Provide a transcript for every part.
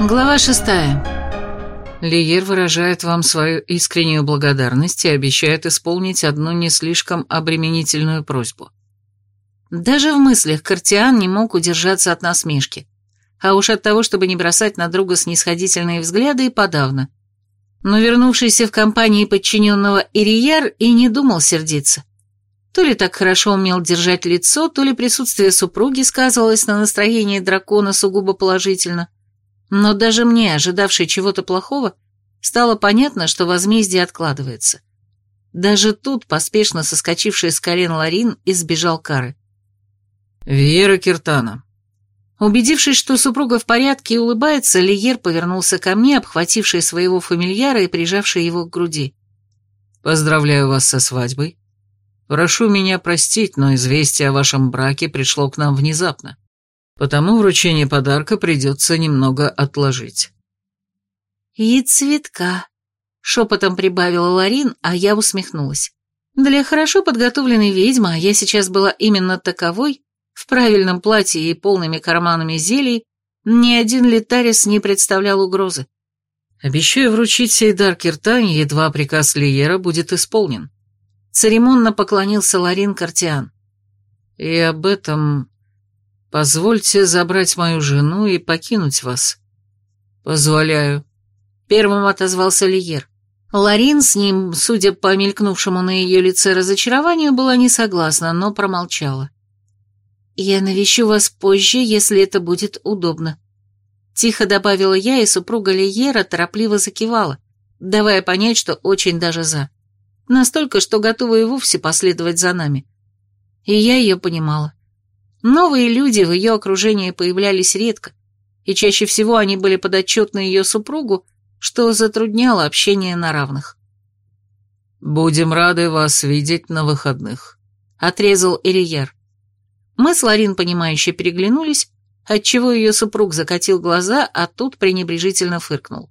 Глава шестая. Лиер выражает вам свою искреннюю благодарность и обещает исполнить одну не слишком обременительную просьбу. Даже в мыслях Картиан не мог удержаться от насмешки, а уж от того, чтобы не бросать на друга снисходительные взгляды, и подавно. Но вернувшийся в компании подчиненного Ирияр и не думал сердиться. То ли так хорошо умел держать лицо, то ли присутствие супруги сказывалось на настроении дракона сугубо положительно. Но даже мне, ожидавшей чего-то плохого, стало понятно, что возмездие откладывается. Даже тут поспешно соскочивший с колен Ларин избежал кары. «Вера Киртана». Убедившись, что супруга в порядке и улыбается, Лиер повернулся ко мне, обхвативший своего фамильяра и прижавший его к груди. «Поздравляю вас со свадьбой. Прошу меня простить, но известие о вашем браке пришло к нам внезапно, потому вручение подарка придется немного отложить». «И цветка», — шепотом прибавила Ларин, а я усмехнулась. Для хорошо подготовленной ведьмы, а я сейчас была именно таковой, в правильном платье и полными карманами зелий, ни один летарис не представлял угрозы. Обещаю вручить сей дар Киртане, едва приказ Лиера будет исполнен. Церемонно поклонился Ларин Картиан. И об этом позвольте забрать мою жену и покинуть вас. Позволяю. Первым отозвался Лиер. Ларин с ним, судя по мелькнувшему на ее лице разочарованию, была не согласна, но промолчала. «Я навещу вас позже, если это будет удобно». Тихо добавила я, и супруга Лиера торопливо закивала, давая понять, что очень даже за. Настолько, что готова и вовсе последовать за нами. И я ее понимала. Новые люди в ее окружении появлялись редко, и чаще всего они были подотчетны ее супругу, что затрудняло общение на равных. «Будем рады вас видеть на выходных», — отрезал Ирияр. Мы с Ларин, понимающе переглянулись, отчего ее супруг закатил глаза, а тут пренебрежительно фыркнул.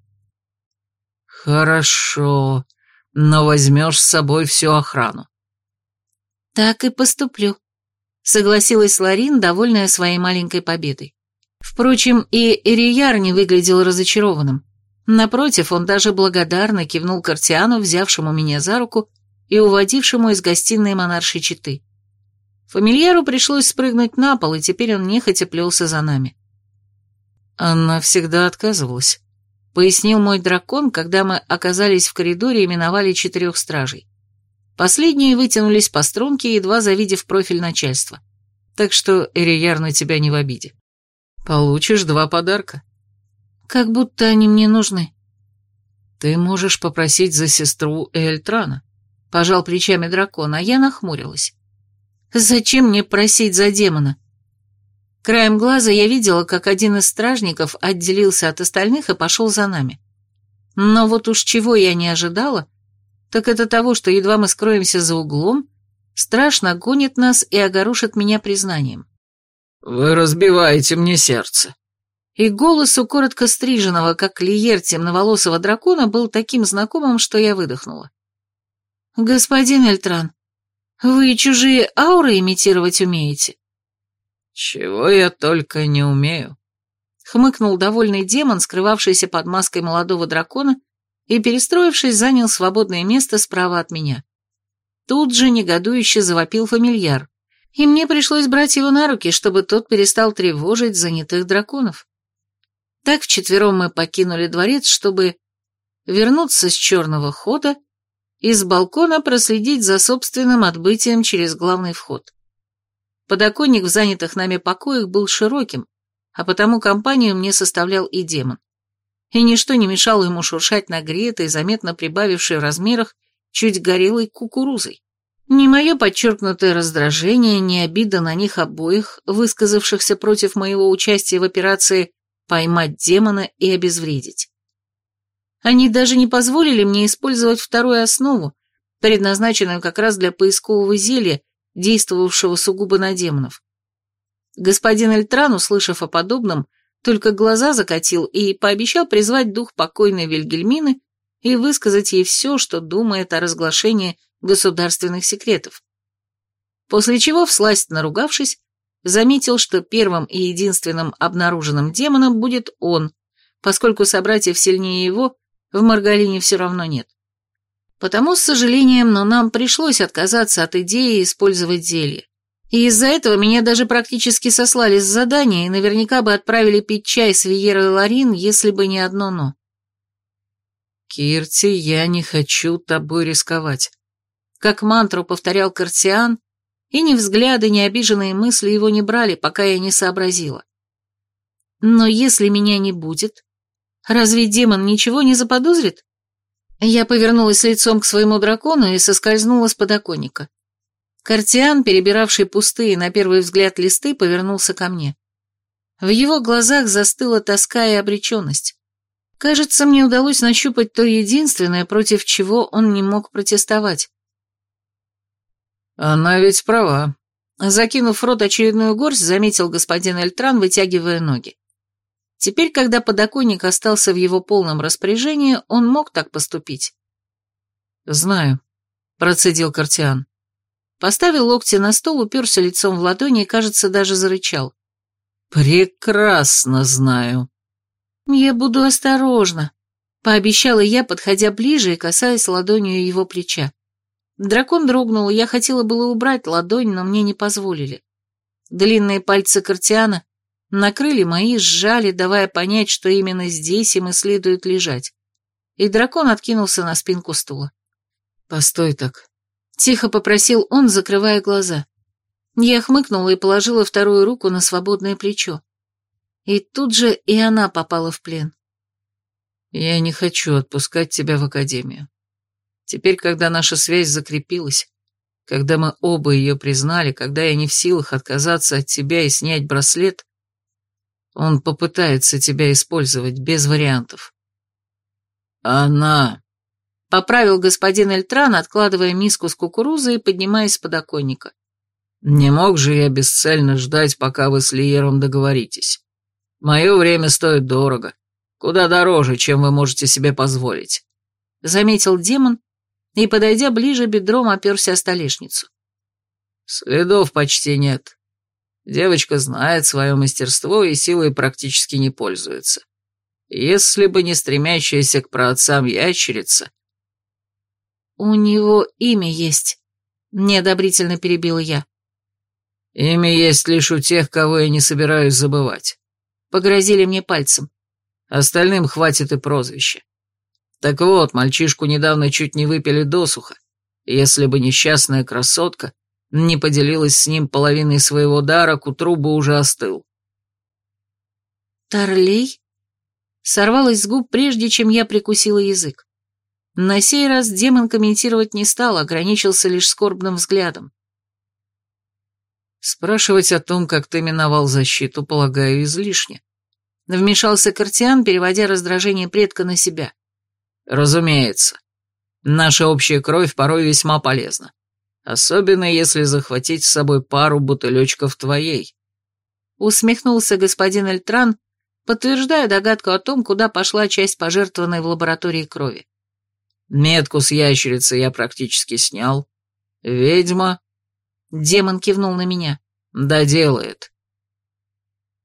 «Хорошо, но возьмешь с собой всю охрану». «Так и поступлю», — согласилась Ларин, довольная своей маленькой победой. Впрочем, и Ирияр не выглядел разочарованным. Напротив, он даже благодарно кивнул Картиану, взявшему меня за руку и уводившему из гостиной монаршей четы. Фамильяру пришлось спрыгнуть на пол, и теперь он нехотя плелся за нами. Она всегда отказывалась, пояснил мой дракон, когда мы оказались в коридоре и миновали четырех стражей. Последние вытянулись по струнке, едва завидев профиль начальства. Так что Эрияр на тебя не в обиде. Получишь два подарка. Как будто они мне нужны. Ты можешь попросить за сестру Эльтрана. Пожал плечами дракон, а я нахмурилась. Зачем мне просить за демона? Краем глаза я видела, как один из стражников отделился от остальных и пошел за нами. Но вот уж чего я не ожидала, так это того, что едва мы скроемся за углом, страшно гонит нас и огорушит меня признанием. «Вы разбиваете мне сердце». И голос у коротко стриженного, как лиер темноволосого дракона, был таким знакомым, что я выдохнула. «Господин Эльтран, вы чужие ауры имитировать умеете? Чего я только не умею. Хмыкнул довольный демон, скрывавшийся под маской молодого дракона, и, перестроившись, занял свободное место справа от меня. Тут же негодующе завопил фамильяр, и мне пришлось брать его на руки, чтобы тот перестал тревожить занятых драконов. Так вчетвером мы покинули дворец, чтобы вернуться с черного хода и с балкона проследить за собственным отбытием через главный вход. Подоконник в занятых нами покоях был широким, а потому компанию мне составлял и демон. И ничто не мешало ему шуршать нагретой, заметно прибавившей в размерах, чуть горелой кукурузой. Ни мое подчеркнутое раздражение, ни обида на них обоих, высказавшихся против моего участия в операции «поймать демона и обезвредить». Они даже не позволили мне использовать вторую основу, предназначенную как раз для поискового зелья, действовавшего сугубо на демонов. Господин Эльтран, услышав о подобном, только глаза закатил и пообещал призвать дух покойной Вильгельмины и высказать ей все, что думает о разглашении государственных секретов. После чего, всласть наругавшись, заметил, что первым и единственным обнаруженным демоном будет он, поскольку собратьев сильнее его в Маргалине все равно нет. Потому, с сожалением, но нам пришлось отказаться от идеи использовать зелье. И из-за этого меня даже практически сослали с задания и наверняка бы отправили пить чай с Виерой Ларин, если бы не одно «но». «Кирти, я не хочу тобой рисковать», — как мантру повторял Картиан, и ни взгляды, ни обиженные мысли его не брали, пока я не сообразила. Но если меня не будет, разве демон ничего не заподозрит? Я повернулась лицом к своему дракону и соскользнула с подоконника. Картиан, перебиравший пустые на первый взгляд листы, повернулся ко мне. В его глазах застыла тоска и обреченность. Кажется, мне удалось нащупать то единственное, против чего он не мог протестовать. «Она ведь права», — закинув в рот очередную горсть, заметил господин Эльтран, вытягивая ноги. Теперь, когда подоконник остался в его полном распоряжении, он мог так поступить. «Знаю», — процедил Картиан. Поставил локти на стол, уперся лицом в ладони и, кажется, даже зарычал. «Прекрасно знаю». «Я буду осторожна», — пообещала я, подходя ближе и касаясь ладонью его плеча. Дракон дрогнул, я хотела было убрать ладонь, но мне не позволили. Длинные пальцы Картиана накрыли мои, сжали, давая понять, что именно здесь им и следует лежать. И дракон откинулся на спинку стула. «Постой так», Тихо попросил он, закрывая глаза. Я хмыкнула и положила вторую руку на свободное плечо. И тут же и она попала в плен. Я не хочу отпускать тебя в академию. Теперь, когда наша связь закрепилась, когда мы оба ее признали, когда я не в силах отказаться от тебя и снять браслет, он попытается тебя использовать без вариантов. Она Поправил господин Эльтран, откладывая миску с кукурузой и поднимаясь с подоконника. «Не мог же я бесцельно ждать, пока вы с Лиером договоритесь. Мое время стоит дорого. Куда дороже, чем вы можете себе позволить», — заметил демон и, подойдя ближе, бедром оперся о столешницу. «Следов почти нет. Девочка знает свое мастерство и силой практически не пользуется. Если бы не стремящаяся к праотцам ящерица, «У него имя есть», — неодобрительно перебила я. «Имя есть лишь у тех, кого я не собираюсь забывать», — погрозили мне пальцем. «Остальным хватит и прозвища. Так вот, мальчишку недавно чуть не выпили досуха, если бы несчастная красотка не поделилась с ним половиной своего дара, к утру бы уже остыл». «Тарлей?» Сорвалась с губ, прежде чем я прикусила язык. На сей раз демон комментировать не стал, ограничился лишь скорбным взглядом. «Спрашивать о том, как ты миновал защиту, полагаю, излишне». Вмешался Картиан, переводя раздражение предка на себя. «Разумеется. Наша общая кровь порой весьма полезна. Особенно если захватить с собой пару бутылечков твоей». Усмехнулся господин Эльтран, подтверждая догадку о том, куда пошла часть пожертвованной в лаборатории крови. Метку с ящерицы я практически снял. Ведьма...» Демон кивнул на меня. «Да делает».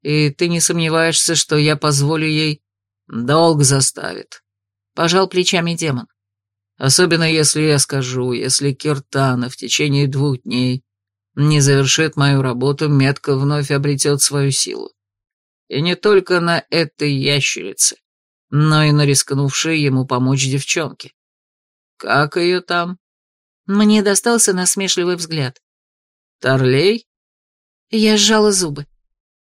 «И ты не сомневаешься, что я позволю ей...» «Долг заставит», — пожал плечами демон. «Особенно если я скажу, если Киртана в течение двух дней не завершит мою работу, метка вновь обретет свою силу. И не только на этой ящерице, но и на рискнувшей ему помочь девчонке. «Как ее там?» Мне достался насмешливый взгляд. «Торлей?» Я сжала зубы.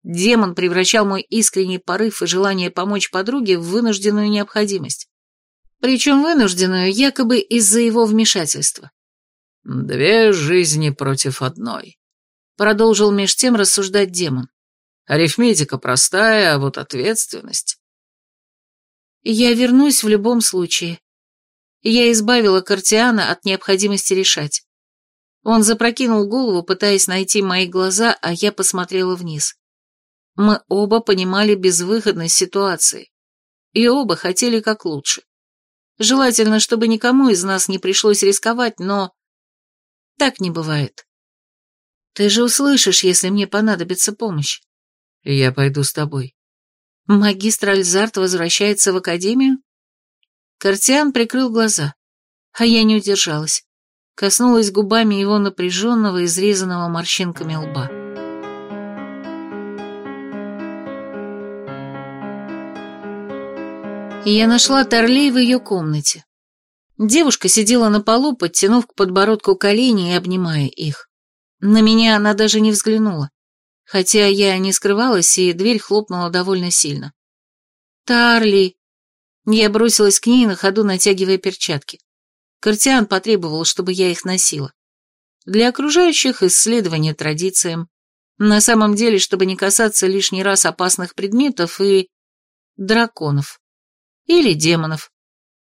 Демон превращал мой искренний порыв и желание помочь подруге в вынужденную необходимость. Причем вынужденную якобы из-за его вмешательства. «Две жизни против одной», — продолжил меж тем рассуждать демон. «Арифметика простая, а вот ответственность...» «Я вернусь в любом случае», я избавила Картиана от необходимости решать. Он запрокинул голову, пытаясь найти мои глаза, а я посмотрела вниз. Мы оба понимали безвыходность ситуации. И оба хотели как лучше. Желательно, чтобы никому из нас не пришлось рисковать, но... Так не бывает. Ты же услышишь, если мне понадобится помощь. Я пойду с тобой. Магистр Альзарт возвращается в академию? Картиан прикрыл глаза, а я не удержалась. Коснулась губами его напряженного, изрезанного морщинками лба. И я нашла Торлей в ее комнате. Девушка сидела на полу, подтянув к подбородку колени и обнимая их. На меня она даже не взглянула хотя я не скрывалась, и дверь хлопнула довольно сильно. «Тарли!» Я бросилась к ней на ходу, натягивая перчатки. Картиан потребовал, чтобы я их носила. Для окружающих исследование традициям. На самом деле, чтобы не касаться лишний раз опасных предметов и... драконов. Или демонов.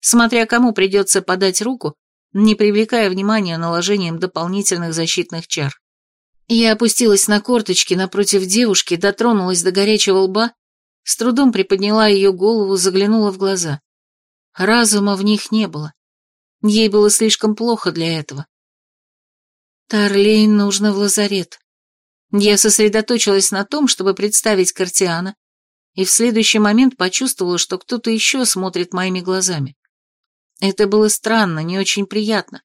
Смотря кому придется подать руку, не привлекая внимания наложением дополнительных защитных чар. Я опустилась на корточки напротив девушки, дотронулась до горячего лба, с трудом приподняла ее голову, заглянула в глаза. Разума в них не было. Ей было слишком плохо для этого. Тарлейн нужно в лазарет. Я сосредоточилась на том, чтобы представить Картиана, и в следующий момент почувствовала, что кто-то еще смотрит моими глазами. Это было странно, не очень приятно.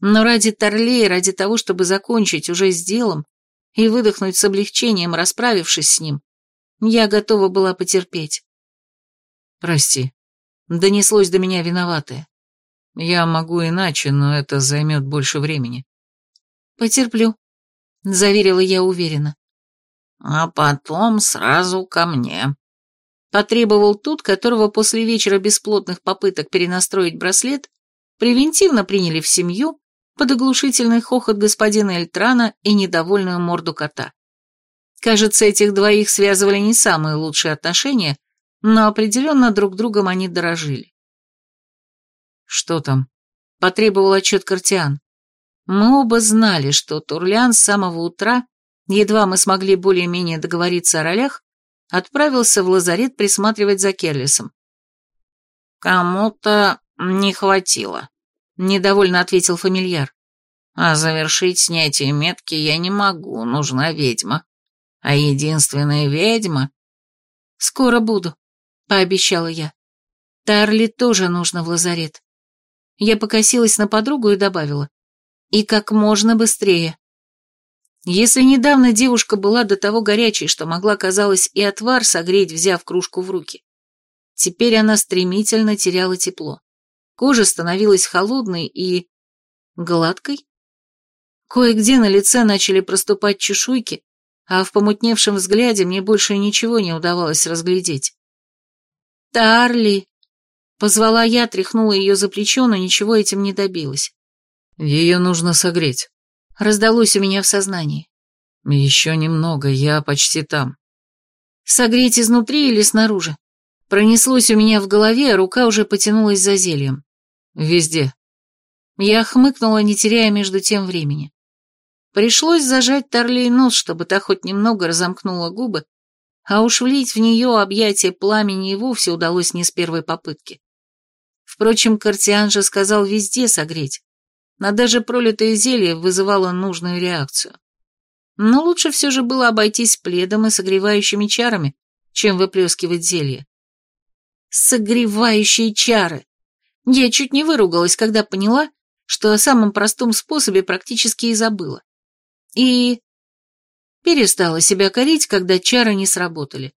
Но ради Торлея, ради того, чтобы закончить уже с делом и выдохнуть с облегчением, расправившись с ним, я готова была потерпеть. «Прости», — донеслось до меня виноватое. «Я могу иначе, но это займет больше времени». «Потерплю», — заверила я уверенно. «А потом сразу ко мне», потребовал тот, которого после вечера бесплотных попыток перенастроить браслет превентивно приняли в семью под оглушительный хохот господина Эльтрана и недовольную морду кота. Кажется, этих двоих связывали не самые лучшие отношения, но определенно друг другом они дорожили. «Что там?» — потребовал отчет Картиан. Мы оба знали, что Турлян с самого утра, едва мы смогли более-менее договориться о ролях, отправился в лазарет присматривать за Керлисом. «Кому-то не хватило», недовольно ответил фамильяр. А завершить снятие метки я не могу, нужна ведьма. А единственная ведьма... Скоро буду, пообещала я. Тарли тоже нужно в лазарет. Я покосилась на подругу и добавила. И как можно быстрее. Если недавно девушка была до того горячей, что могла, казалось, и отвар согреть, взяв кружку в руки, теперь она стремительно теряла тепло. Кожа становилась холодной и... гладкой. Кое-где на лице начали проступать чешуйки, а в помутневшем взгляде мне больше ничего не удавалось разглядеть. «Тарли!» Позвала я, тряхнула ее за плечо, но ничего этим не добилась. «Ее нужно согреть», — раздалось у меня в сознании. «Еще немного, я почти там». «Согреть изнутри или снаружи?» Пронеслось у меня в голове, а рука уже потянулась за зельем. Везде. Я хмыкнула, не теряя между тем времени. Пришлось зажать Торлей нос, чтобы та хоть немного разомкнула губы, а уж влить в нее объятие пламени и вовсе удалось не с первой попытки. Впрочем, Картиан же сказал везде согреть, но даже пролитое зелье вызывало нужную реакцию. Но лучше все же было обойтись пледом и согревающими чарами, чем выплескивать зелье. Согревающие чары! Я чуть не выругалась, когда поняла, что о самом простом способе практически и забыла. И перестала себя корить, когда чары не сработали.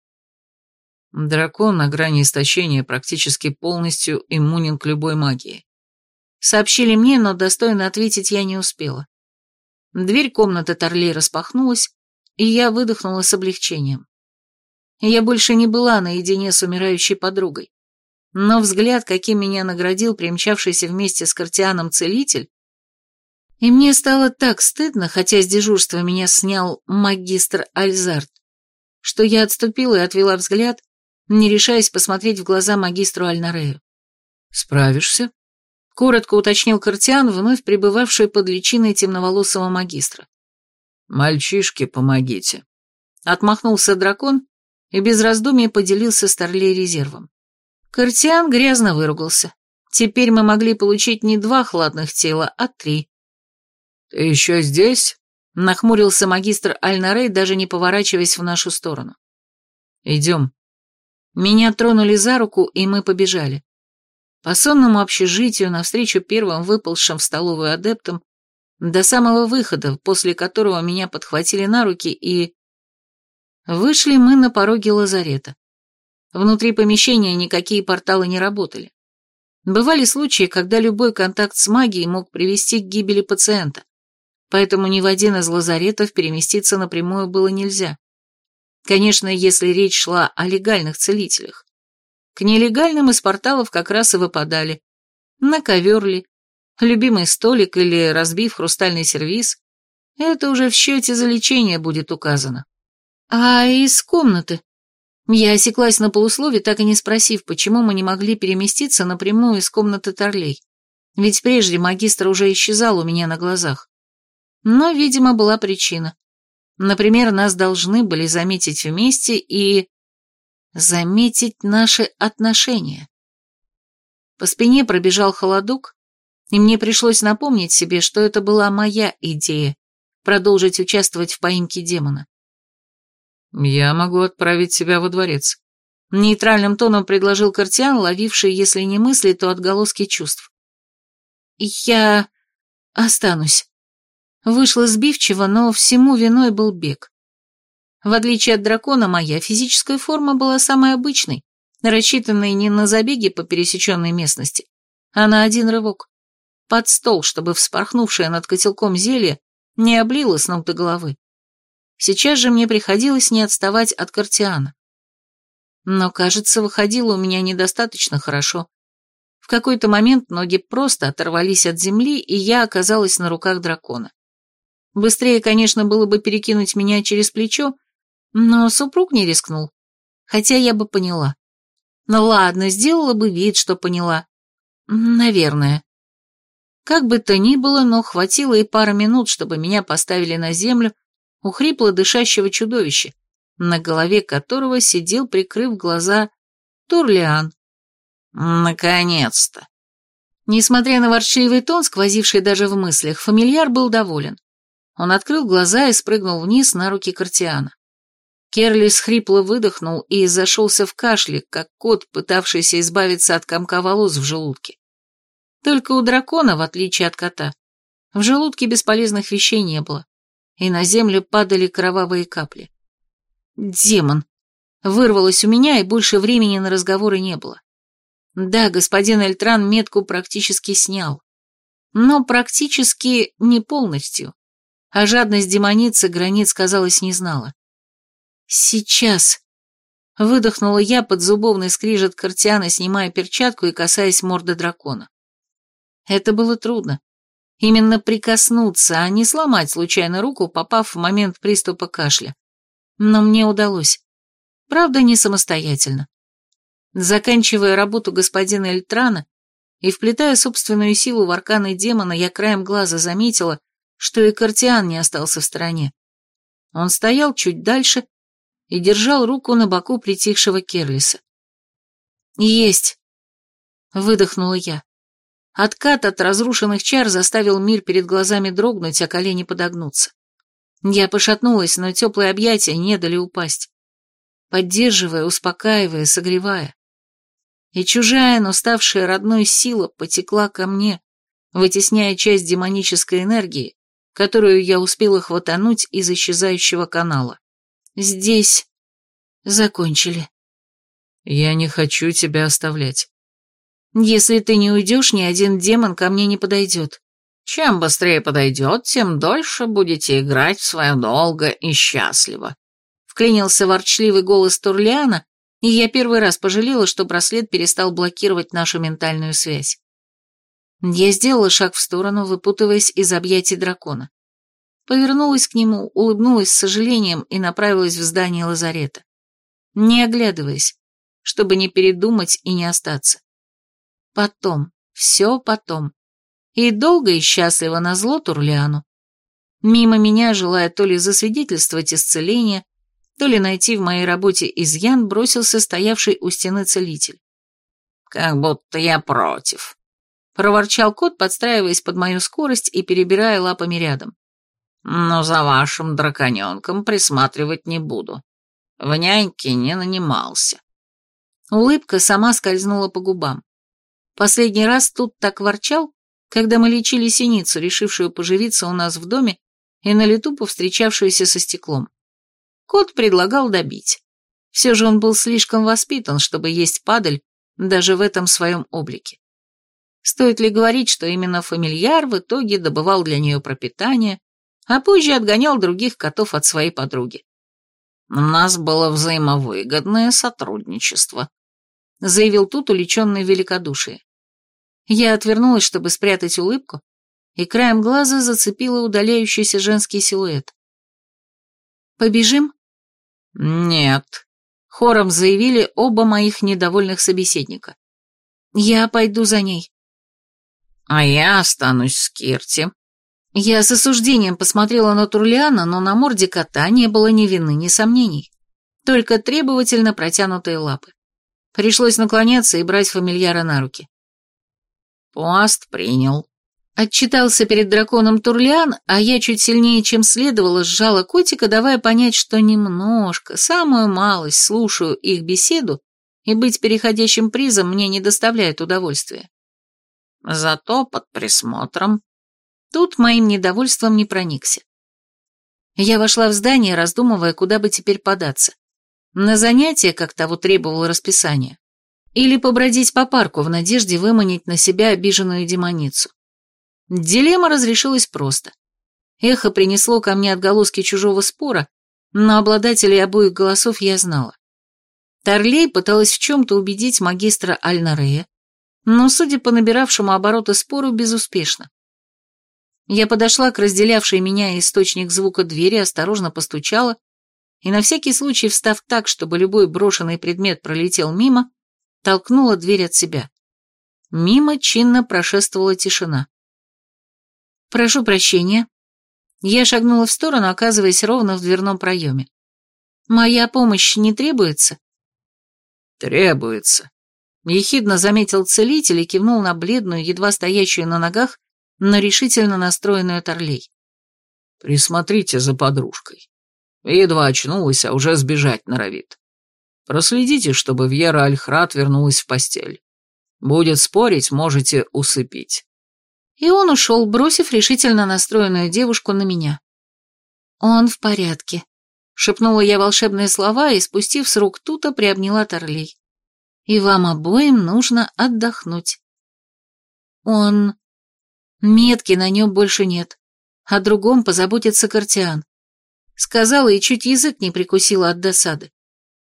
Дракон на грани истощения практически полностью иммунен к любой магии. Сообщили мне, но достойно ответить я не успела. Дверь комнаты Торлей распахнулась, и я выдохнула с облегчением. Я больше не была наедине с умирающей подругой. Но взгляд, каким меня наградил примчавшийся вместе с Картианом целитель, и мне стало так стыдно, хотя с дежурства меня снял магистр Альзарт, что я отступила и отвела взгляд, не решаясь посмотреть в глаза магистру Альнарею. «Справишься?» — коротко уточнил Картиан, вновь пребывавший под личиной темноволосого магистра. «Мальчишки, помогите!» Отмахнулся дракон и без раздумий поделился с Торлей резервом. Картиан грязно выругался. Теперь мы могли получить не два хладных тела, а три. «Ты еще здесь?» — нахмурился магистр Альнарей, даже не поворачиваясь в нашу сторону. «Идем». Меня тронули за руку, и мы побежали. По сонному общежитию, навстречу первым выползшим в столовую адептам, до самого выхода, после которого меня подхватили на руки и... Вышли мы на пороге лазарета. Внутри помещения никакие порталы не работали. Бывали случаи, когда любой контакт с магией мог привести к гибели пациента, поэтому ни в один из лазаретов переместиться напрямую было нельзя. Конечно, если речь шла о легальных целителях. К нелегальным из порталов как раз и выпадали. На ковер ли, любимый столик или разбив хрустальный сервиз, это уже в счете за лечение будет указано. А из комнаты? Я осеклась на полуслове, так и не спросив, почему мы не могли переместиться напрямую из комнаты Торлей. Ведь прежде магистр уже исчезал у меня на глазах. Но, видимо, была причина. Например, нас должны были заметить вместе и... заметить наши отношения. По спине пробежал холодок, и мне пришлось напомнить себе, что это была моя идея — продолжить участвовать в поимке демона. «Я могу отправить тебя во дворец», — нейтральным тоном предложил Картиан, ловивший, если не мысли, то отголоски чувств. «Я останусь». Вышло сбивчиво, но всему виной был бег. В отличие от дракона, моя физическая форма была самой обычной, рассчитанной не на забеги по пересеченной местности, а на один рывок. Под стол, чтобы вспорхнувшее над котелком зелье не облило с ног до головы. Сейчас же мне приходилось не отставать от Картиана. Но, кажется, выходило у меня недостаточно хорошо. В какой-то момент ноги просто оторвались от земли, и я оказалась на руках дракона. Быстрее, конечно, было бы перекинуть меня через плечо, но супруг не рискнул. Хотя я бы поняла. Ну ладно, сделала бы вид, что поняла. Наверное. Как бы то ни было, но хватило и пары минут, чтобы меня поставили на землю у хрипло дышащего чудовища, на голове которого сидел, прикрыв глаза, Турлиан. «Наконец-то!» Несмотря на ворчливый тон, сквозивший даже в мыслях, фамильяр был доволен. Он открыл глаза и спрыгнул вниз на руки Картиана. Керлис хрипло выдохнул и зашелся в кашле, как кот, пытавшийся избавиться от комка волос в желудке. Только у дракона, в отличие от кота, в желудке бесполезных вещей не было, и на землю падали кровавые капли. Демон! Вырвалось у меня, и больше времени на разговоры не было. Да, господин Эльтран метку практически снял. Но практически не полностью а жадность демоницы границ, казалось, не знала. «Сейчас!» — выдохнула я под зубовный скрижет Картиана, снимая перчатку и касаясь морды дракона. Это было трудно. Именно прикоснуться, а не сломать случайно руку, попав в момент приступа кашля. Но мне удалось. Правда, не самостоятельно. Заканчивая работу господина Эльтрана и вплетая собственную силу в арканы демона, я краем глаза заметила, что и Картиан не остался в стороне. Он стоял чуть дальше и держал руку на боку притихшего Керлиса. «Есть!» — выдохнула я. Откат от разрушенных чар заставил мир перед глазами дрогнуть, а колени подогнуться. Я пошатнулась, но теплые объятия не дали упасть. Поддерживая, успокаивая, согревая. И чужая, но ставшая родной сила потекла ко мне, вытесняя часть демонической энергии, которую я успела хватануть из исчезающего канала. Здесь закончили. Я не хочу тебя оставлять. Если ты не уйдешь, ни один демон ко мне не подойдет. Чем быстрее подойдет, тем дольше будете играть в свое долго и счастливо. Вклинился ворчливый голос Турлиана, и я первый раз пожалела, что браслет перестал блокировать нашу ментальную связь. Я сделала шаг в сторону, выпутываясь из объятий дракона. Повернулась к нему, улыбнулась с сожалением и направилась в здание лазарета. Не оглядываясь, чтобы не передумать и не остаться. Потом, все потом. И долго и счастливо на зло Турлиану. Мимо меня, желая то ли засвидетельствовать исцеление, то ли найти в моей работе изъян, бросился стоявший у стены целитель. «Как будто я против», проворчал кот, подстраиваясь под мою скорость и перебирая лапами рядом. «Но за вашим драконенком присматривать не буду. В няньке не нанимался». Улыбка сама скользнула по губам. Последний раз тут так ворчал, когда мы лечили синицу, решившую поживиться у нас в доме и на лету повстречавшуюся со стеклом. Кот предлагал добить. Все же он был слишком воспитан, чтобы есть падаль даже в этом своем облике. Стоит ли говорить, что именно фамильяр в итоге добывал для нее пропитание, а позже отгонял других котов от своей подруги. «У нас было взаимовыгодное сотрудничество», — заявил тут уличенный великодушие. Я отвернулась, чтобы спрятать улыбку, и краем глаза зацепила удаляющийся женский силуэт. «Побежим?» «Нет», — хором заявили оба моих недовольных собеседника. «Я пойду за ней». «А я останусь с Кирти». Я с осуждением посмотрела на Турлиана, но на морде кота не было ни вины, ни сомнений. Только требовательно протянутые лапы. Пришлось наклоняться и брать фамильяра на руки. «Пост принял», Отчитался перед драконом Турлиан, а я чуть сильнее, чем следовало, сжала котика, давая понять, что немножко, самую малость, слушаю их беседу, и быть переходящим призом мне не доставляет удовольствия. Зато под присмотром. Тут моим недовольством не проникся. Я вошла в здание, раздумывая, куда бы теперь податься. На занятия, как того требовало расписание, или побродить по парку в надежде выманить на себя обиженную демоницу. Дилемма разрешилась просто. Эхо принесло ко мне отголоски чужого спора, но обладателей обоих голосов я знала. Торлей пыталась в чем-то убедить магистра Альнарея, но, судя по набиравшему обороты спору, безуспешно. Я подошла к разделявшей меня источник звука двери, осторожно постучала и, на всякий случай встав так, чтобы любой брошенный предмет пролетел мимо, толкнула дверь от себя. Мимо чинно прошествовала тишина. «Прошу прощения». Я шагнула в сторону, оказываясь ровно в дверном проеме. «Моя помощь не требуется?» «Требуется», — ехидно заметил целитель и кивнул на бледную, едва стоящую на ногах, но решительно настроенную Торлей. «Присмотрите за подружкой. Едва очнулась, а уже сбежать норовит. Проследите, чтобы Вьера Альхрат вернулась в постель. Будет спорить, можете усыпить. И он ушел, бросив решительно настроенную девушку на меня. «Он в порядке», — шепнула я волшебные слова и, спустив с рук тута, приобняла Торлей. «И вам обоим нужно отдохнуть». «Он...» Метки на нем больше нет. О другом позаботится Картиан. Сказала и чуть язык не прикусила от досады.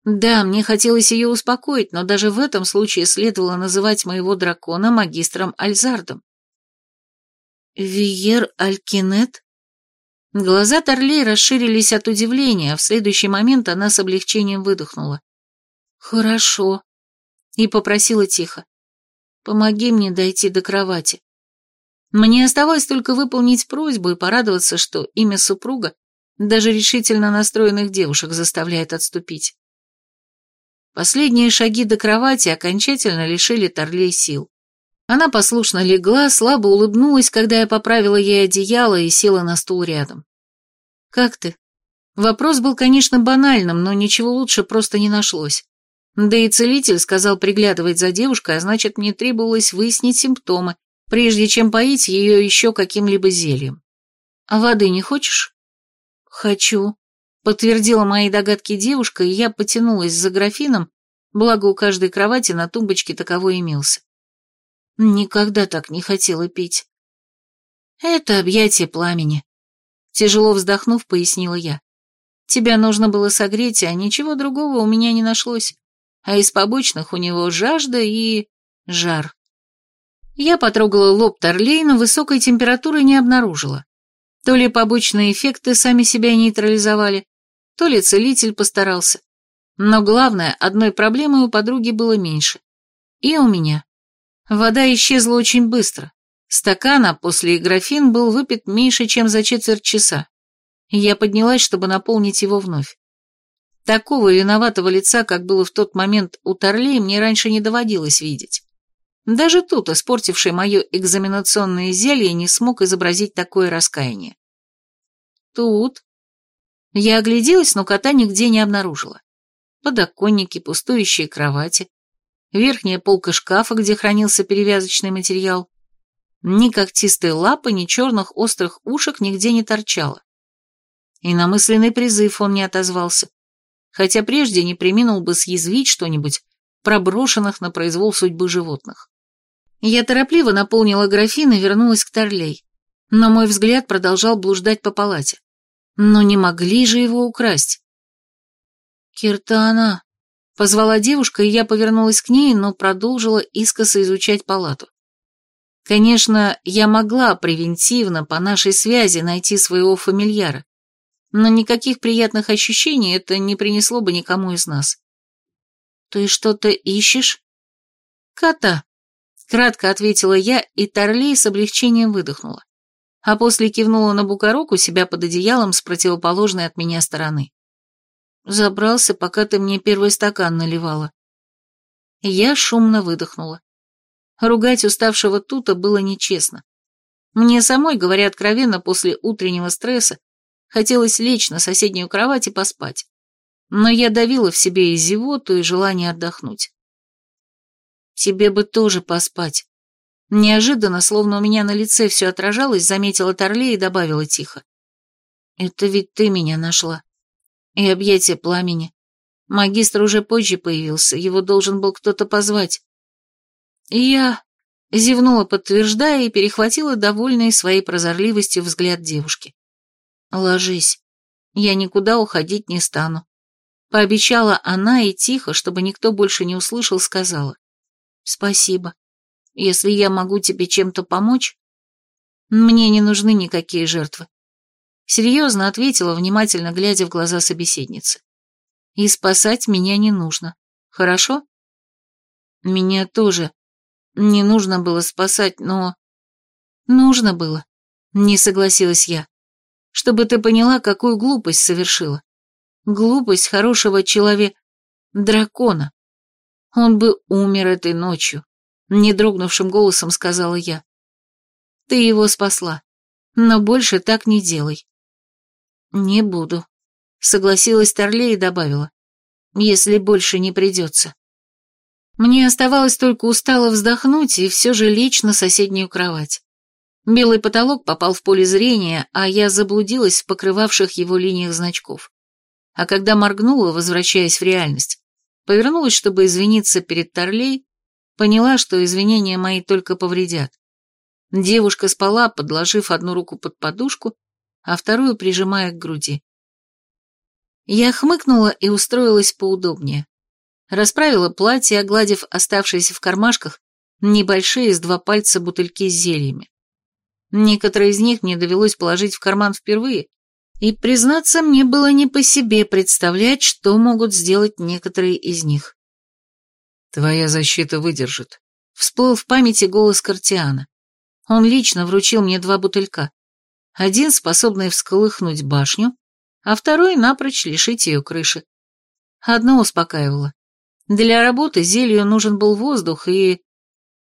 Да, мне хотелось ее успокоить, но даже в этом случае следовало называть моего дракона магистром Альзардом. Виер Алькинет? Глаза Торлей расширились от удивления, а в следующий момент она с облегчением выдохнула. «Хорошо», и попросила тихо. «Помоги мне дойти до кровати». Мне оставалось только выполнить просьбу и порадоваться, что имя супруга даже решительно настроенных девушек заставляет отступить. Последние шаги до кровати окончательно лишили Торлей сил. Она послушно легла, слабо улыбнулась, когда я поправила ей одеяло и села на стул рядом. «Как ты?» Вопрос был, конечно, банальным, но ничего лучше просто не нашлось. Да и целитель сказал приглядывать за девушкой, а значит, мне требовалось выяснить симптомы, прежде чем поить ее еще каким-либо зельем. «А воды не хочешь?» «Хочу», — подтвердила мои догадки девушка, и я потянулась за графином, благо у каждой кровати на тумбочке таковой имелся. Никогда так не хотела пить. Это объятие пламени. Тяжело вздохнув, пояснила я. Тебя нужно было согреть, а ничего другого у меня не нашлось. А из побочных у него жажда и... жар. Я потрогала лоб Торлей, но высокой температуры не обнаружила. То ли побочные эффекты сами себя нейтрализовали, то ли целитель постарался. Но главное, одной проблемы у подруги было меньше. И у меня. Вода исчезла очень быстро. Стакана после графин был выпит меньше, чем за четверть часа. Я поднялась, чтобы наполнить его вновь. Такого виноватого лица, как было в тот момент у Торлей, мне раньше не доводилось видеть. Даже тут, испортивший мое экзаменационное зелье, не смог изобразить такое раскаяние. Тут... Я огляделась, но кота нигде не обнаружила. Подоконники, пустующие кровати, верхняя полка шкафа, где хранился перевязочный материал. Ни когтистой лапы, ни черных острых ушек нигде не торчало. И на мысленный призыв он не отозвался, хотя прежде не приминул бы съязвить что-нибудь про брошенных на произвол судьбы животных. Я торопливо наполнила графин и вернулась к Торлей, но мой взгляд продолжал блуждать по палате. Но не могли же его украсть. «Киртана!» — позвала девушка, и я повернулась к ней, но продолжила искоса изучать палату. Конечно, я могла превентивно по нашей связи найти своего фамильяра, но никаких приятных ощущений это не принесло бы никому из нас. «Ты что-то ищешь?» «Кота», — кратко ответила я, и Торлей с облегчением выдохнула, а после кивнула на бугорок у себя под одеялом с противоположной от меня стороны. «Забрался, пока ты мне первый стакан наливала». Я шумно выдохнула. Ругать уставшего Тута было нечестно. Мне самой, говоря откровенно, после утреннего стресса, хотелось лечь на соседнюю кровать и поспать но я давила в себе и зевоту, и желание отдохнуть. Тебе бы тоже поспать. Неожиданно, словно у меня на лице все отражалось, заметила Торле и добавила тихо. Это ведь ты меня нашла. И объятие пламени. Магистр уже позже появился, его должен был кто-то позвать. Я зевнула, подтверждая, и перехватила довольной своей прозорливостью взгляд девушки. Ложись. Я никуда уходить не стану. Пообещала она и тихо, чтобы никто больше не услышал, сказала. «Спасибо. Если я могу тебе чем-то помочь...» «Мне не нужны никакие жертвы». Серьезно ответила, внимательно глядя в глаза собеседницы. «И спасать меня не нужно. Хорошо?» «Меня тоже не нужно было спасать, но...» «Нужно было», — не согласилась я. «Чтобы ты поняла, какую глупость совершила. Глупость хорошего человека... дракона. Он бы умер этой ночью, не дрогнувшим голосом сказала я. Ты его спасла, но больше так не делай. Не буду, согласилась Торле и добавила, если больше не придется. Мне оставалось только устало вздохнуть и все же лечь на соседнюю кровать. Белый потолок попал в поле зрения, а я заблудилась в покрывавших его линиях значков а когда моргнула, возвращаясь в реальность, повернулась, чтобы извиниться перед Торлей, поняла, что извинения мои только повредят. Девушка спала, подложив одну руку под подушку, а вторую прижимая к груди. Я хмыкнула и устроилась поудобнее. Расправила платье, огладив оставшиеся в кармашках небольшие из два пальца бутыльки с зельями. Некоторые из них мне довелось положить в карман впервые, и, признаться, мне было не по себе представлять, что могут сделать некоторые из них. «Твоя защита выдержит», — всплыл в памяти голос Картиана. Он лично вручил мне два бутылька. Один, способный всколыхнуть башню, а второй напрочь лишить ее крыши. Одно успокаивало. Для работы зелью нужен был воздух, и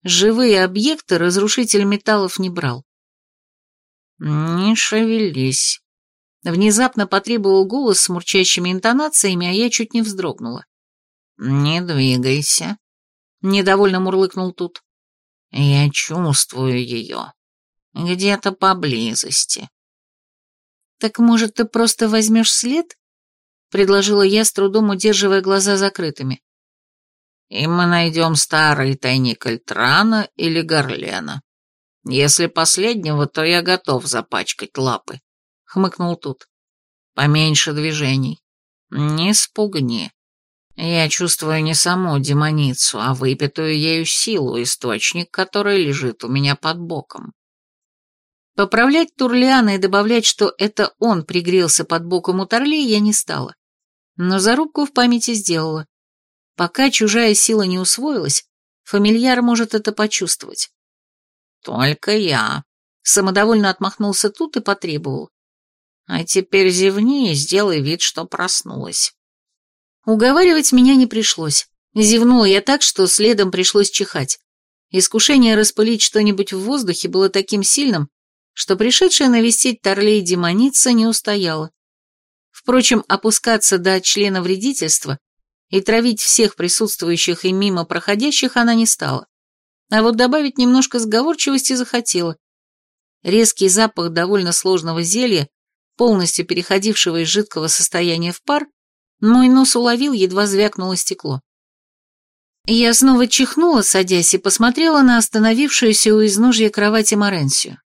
живые объекты разрушитель металлов не брал. «Не шевелись», Внезапно потребовал голос с мурчащими интонациями, а я чуть не вздрогнула. «Не двигайся», — недовольно мурлыкнул тут. «Я чувствую ее. Где-то поблизости». «Так, может, ты просто возьмешь след?» — предложила я, с трудом удерживая глаза закрытыми. «И мы найдем старый тайник Альтрана или Горлена. Если последнего, то я готов запачкать лапы» хмыкнул тут. Поменьше движений. Не спугни. Я чувствую не саму демоницу, а выпитую ею силу, источник который лежит у меня под боком. Поправлять Турлиана и добавлять, что это он пригрелся под боком у Торлей, я не стала. Но зарубку в памяти сделала. Пока чужая сила не усвоилась, фамильяр может это почувствовать. «Только я», — самодовольно отмахнулся тут и потребовал. А теперь зевни и сделай вид, что проснулась. Уговаривать меня не пришлось. Зевнула я так, что следом пришлось чихать. Искушение распылить что-нибудь в воздухе было таким сильным, что пришедшая навестить Торлей демоница не устояла. Впрочем, опускаться до члена вредительства и травить всех присутствующих и мимо проходящих она не стала. А вот добавить немножко сговорчивости захотела. Резкий запах довольно сложного зелья, полностью переходившего из жидкого состояния в пар, мой нос уловил, едва звякнуло стекло. Я снова чихнула, садясь, и посмотрела на остановившуюся у изножья кровати Моренсию.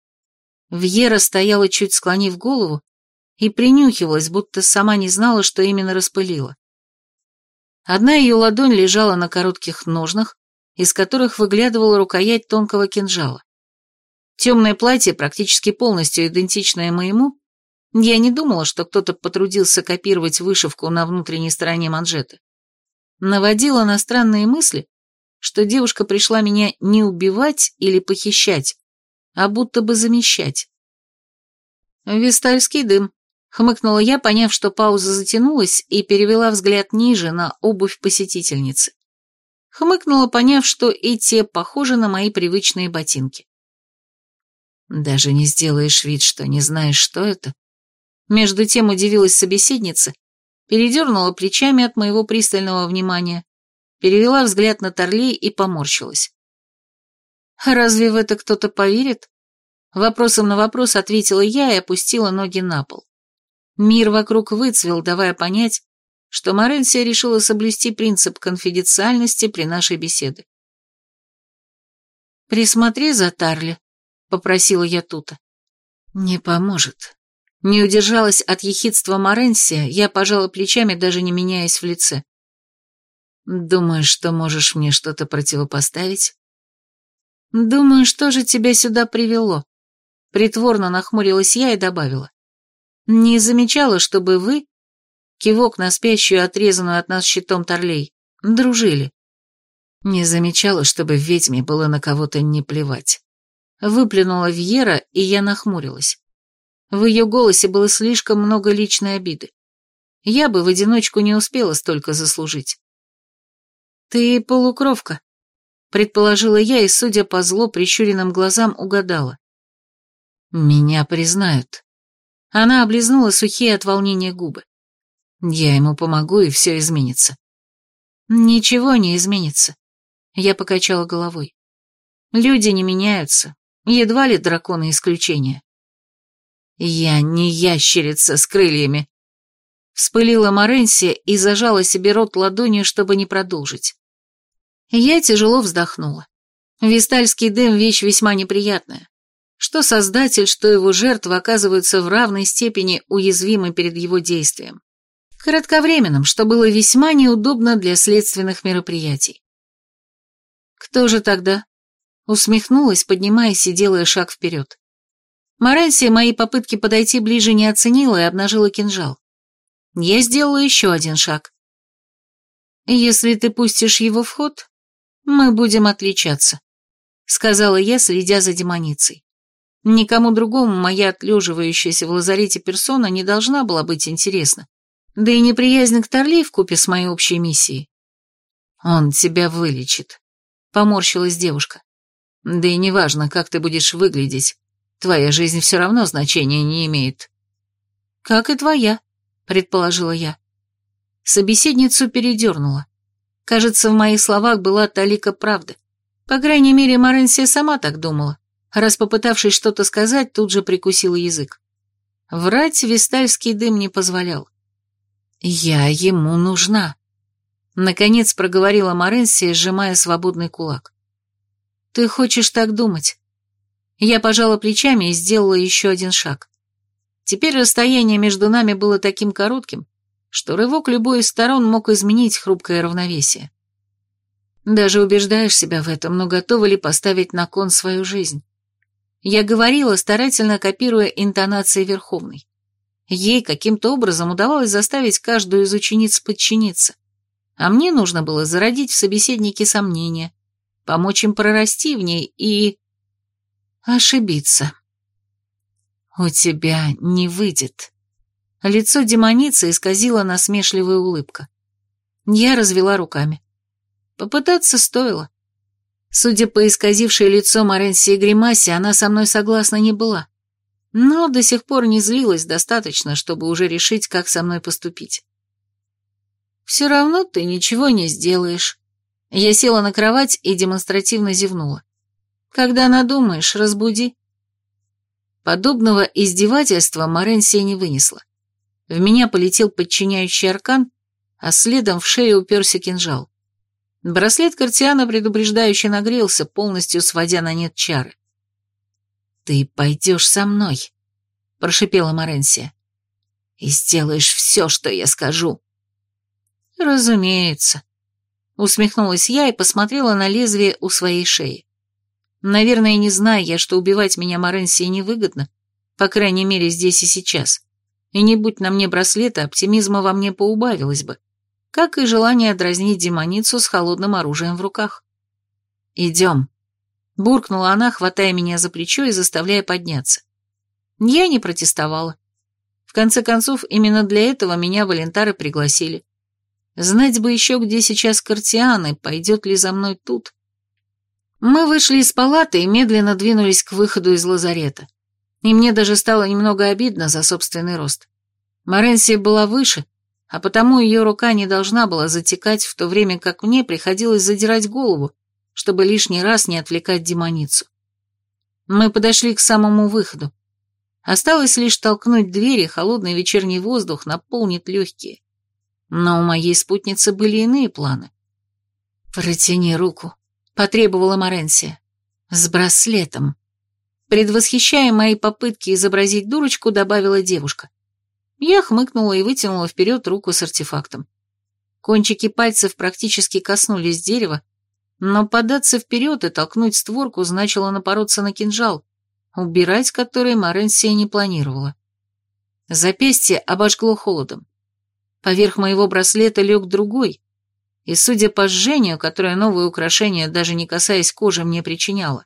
Вьера стояла, чуть склонив голову, и принюхивалась, будто сама не знала, что именно распылила. Одна ее ладонь лежала на коротких ножнах, из которых выглядывала рукоять тонкого кинжала. Темное платье, практически полностью идентичное моему, я не думала, что кто-то потрудился копировать вышивку на внутренней стороне манжеты наводила на странные мысли, что девушка пришла меня не убивать или похищать, а будто бы замещать. «Вистальский дым», — хмыкнула я, поняв, что пауза затянулась, и перевела взгляд ниже на обувь посетительницы. Хмыкнула, поняв, что и те похожи на мои привычные ботинки. «Даже не сделаешь вид, что не знаешь, что это?» Между тем удивилась собеседница передернула плечами от моего пристального внимания, перевела взгляд на Торлей и поморщилась. «Разве в это кто-то поверит?» Вопросом на вопрос ответила я и опустила ноги на пол. Мир вокруг выцвел, давая понять, что Моренсия решила соблюсти принцип конфиденциальности при нашей беседе. «Присмотри за Тарли», — попросила я Тута. «Не поможет», не удержалась от ехидства Моренсия, я пожала плечами, даже не меняясь в лице. «Думаешь, что можешь мне что-то противопоставить?» «Думаю, что же тебя сюда привело?» Притворно нахмурилась я и добавила. «Не замечала, чтобы вы...» Кивок на спящую, отрезанную от нас щитом Торлей. «Дружили». Не замечала, чтобы в ведьме было на кого-то не плевать. Выплюнула Вьера, и я нахмурилась. В ее голосе было слишком много личной обиды. Я бы в одиночку не успела столько заслужить. «Ты полукровка», — предположила я и, судя по зло прищуренным глазам, угадала. «Меня признают». Она облизнула сухие от волнения губы. «Я ему помогу, и все изменится». «Ничего не изменится», — я покачала головой. «Люди не меняются, едва ли драконы исключения». «Я не ящерица с крыльями», — вспылила Моренсия и зажала себе рот ладонью, чтобы не продолжить. Я тяжело вздохнула. Вистальский дым — вещь весьма неприятная. Что создатель, что его жертва оказываются в равной степени уязвимы перед его действием. Кратковременным, что было весьма неудобно для следственных мероприятий. «Кто же тогда?» Усмехнулась, поднимаясь и делая шаг вперед. Моренсия мои попытки подойти ближе не оценила и обнажила кинжал. Я сделала еще один шаг. «Если ты пустишь его в ход, мы будем отличаться», — сказала я, следя за демоницей. Никому другому моя отлеживающаяся в лазарете персона не должна была быть интересна, да и неприязнь к Торлей вкупе с моей общей миссией. «Он тебя вылечит», — поморщилась девушка. «Да и неважно, как ты будешь выглядеть, Твоя жизнь все равно значения не имеет». «Как и твоя», — предположила я. Собеседницу передернула. Кажется, в моих словах была талика правды. По крайней мере, Моренсия сама так думала, раз попытавшись что-то сказать, тут же прикусила язык. Врать вистальский дым не позволял. «Я ему нужна», — наконец проговорила Моренсия, сжимая свободный кулак. «Ты хочешь так думать?» Я пожала плечами и сделала еще один шаг. Теперь расстояние между нами было таким коротким, что рывок любой из сторон мог изменить хрупкое равновесие. Даже убеждаешь себя в этом, но готова ли поставить на кон свою жизнь? Я говорила, старательно копируя интонации Верховной. Ей каким-то образом удавалось заставить каждую из учениц подчиниться. А мне нужно было зародить в собеседнике сомнения, помочь им прорасти в ней и ошибиться. «У тебя не выйдет». Лицо демоницы исказило насмешливая улыбка. Я развела руками. Попытаться стоило. Судя по исказившей лицо Моренси и гримасе, она со мной согласна не была. Но до сих пор не злилась достаточно, чтобы уже решить, как со мной поступить. Все равно ты ничего не сделаешь. Я села на кровать и демонстративно зевнула. Когда надумаешь, разбуди. Подобного издевательства Моренсия не вынесла. В меня полетел подчиняющий аркан, а следом в шею уперся кинжал. Браслет Картиана предупреждающе нагрелся, полностью сводя на нет чары. «Ты пойдешь со мной», — прошипела Моренсия, — «и сделаешь все, что я скажу». «Разумеется», — усмехнулась я и посмотрела на лезвие у своей шеи. Наверное, не зная я, что убивать меня Моренсии невыгодно, по крайней мере, здесь и сейчас. И не будь на мне браслета, оптимизма во мне поубавилось бы, как и желание дразнить демоницу с холодным оружием в руках. «Идем», — буркнула она, хватая меня за плечо и заставляя подняться. Я не протестовала. В конце концов, именно для этого меня волонтары пригласили. Знать бы еще, где сейчас Картианы, пойдет ли за мной тут. Мы вышли из палаты и медленно двинулись к выходу из лазарета. И мне даже стало немного обидно за собственный рост. Моренсия была выше, а потому ее рука не должна была затекать, в то время как мне приходилось задирать голову, чтобы лишний раз не отвлекать демоницу. Мы подошли к самому выходу. Осталось лишь толкнуть двери, холодный вечерний воздух наполнит легкие. Но у моей спутницы были иные планы. «Протяни руку», потребовала Моренсия. «С браслетом». Предвосхищая мои попытки изобразить дурочку, добавила девушка. Я хмыкнула и вытянула вперед руку с артефактом. Кончики пальцев практически коснулись дерева, но податься вперед и толкнуть створку значило напороться на кинжал, убирать который Моренсия не планировала. Запястье обожгло холодом. Поверх моего браслета лег другой, и, судя по жжению, которое новое украшение, даже не касаясь кожи, мне причиняло,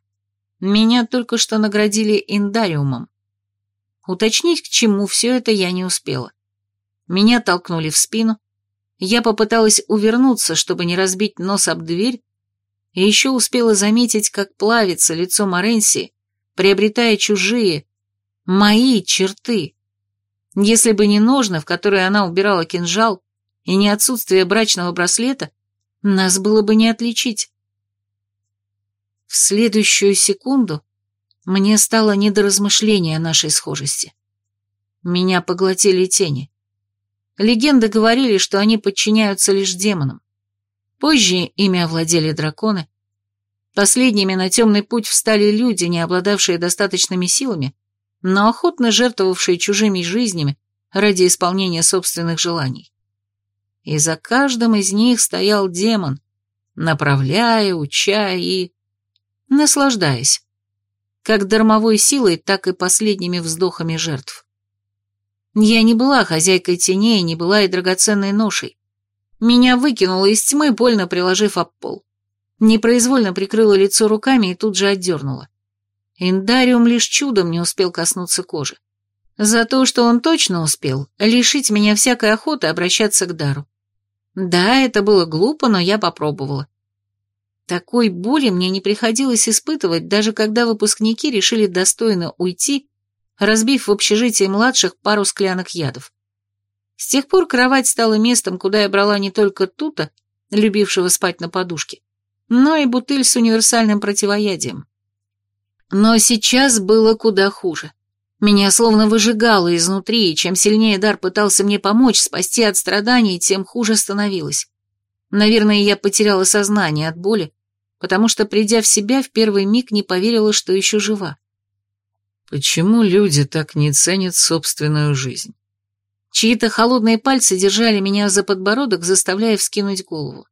меня только что наградили индариумом. Уточнить, к чему все это я не успела. Меня толкнули в спину, я попыталась увернуться, чтобы не разбить нос об дверь, и еще успела заметить, как плавится лицо Моренси, приобретая чужие, мои черты. Если бы не ножны, в которые она убирала кинжал, и не отсутствие брачного браслета, нас было бы не отличить. В следующую секунду мне стало не до размышления о нашей схожести. Меня поглотили тени. Легенды говорили, что они подчиняются лишь демонам. Позже ими овладели драконы. Последними на темный путь встали люди, не обладавшие достаточными силами, но охотно жертвовавшие чужими жизнями ради исполнения собственных желаний и за каждым из них стоял демон, направляя, уча и... наслаждаясь, как дармовой силой, так и последними вздохами жертв. Я не была хозяйкой теней, не была и драгоценной ношей. Меня выкинуло из тьмы, больно приложив об пол. Непроизвольно прикрыла лицо руками и тут же отдернула. Индариум лишь чудом не успел коснуться кожи. За то, что он точно успел, лишить меня всякой охоты обращаться к дару. Да, это было глупо, но я попробовала. Такой боли мне не приходилось испытывать, даже когда выпускники решили достойно уйти, разбив в общежитии младших пару склянок ядов. С тех пор кровать стала местом, куда я брала не только тута, любившего спать на подушке, но и бутыль с универсальным противоядием. Но сейчас было куда хуже. Меня словно выжигало изнутри, и чем сильнее дар пытался мне помочь, спасти от страданий, тем хуже становилось. Наверное, я потеряла сознание от боли, потому что, придя в себя, в первый миг не поверила, что еще жива. Почему люди так не ценят собственную жизнь? Чьи-то холодные пальцы держали меня за подбородок, заставляя вскинуть голову.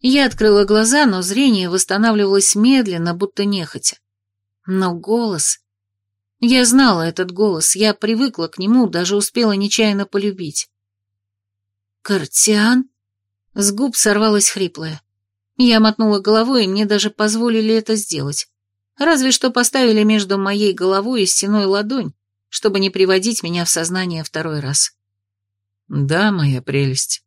Я открыла глаза, но зрение восстанавливалось медленно, будто нехотя. Но голос... Я знала этот голос, я привыкла к нему, даже успела нечаянно полюбить. «Картиан?» С губ сорвалось хриплое. Я мотнула головой, и мне даже позволили это сделать. Разве что поставили между моей головой и стеной ладонь, чтобы не приводить меня в сознание второй раз. «Да, моя прелесть».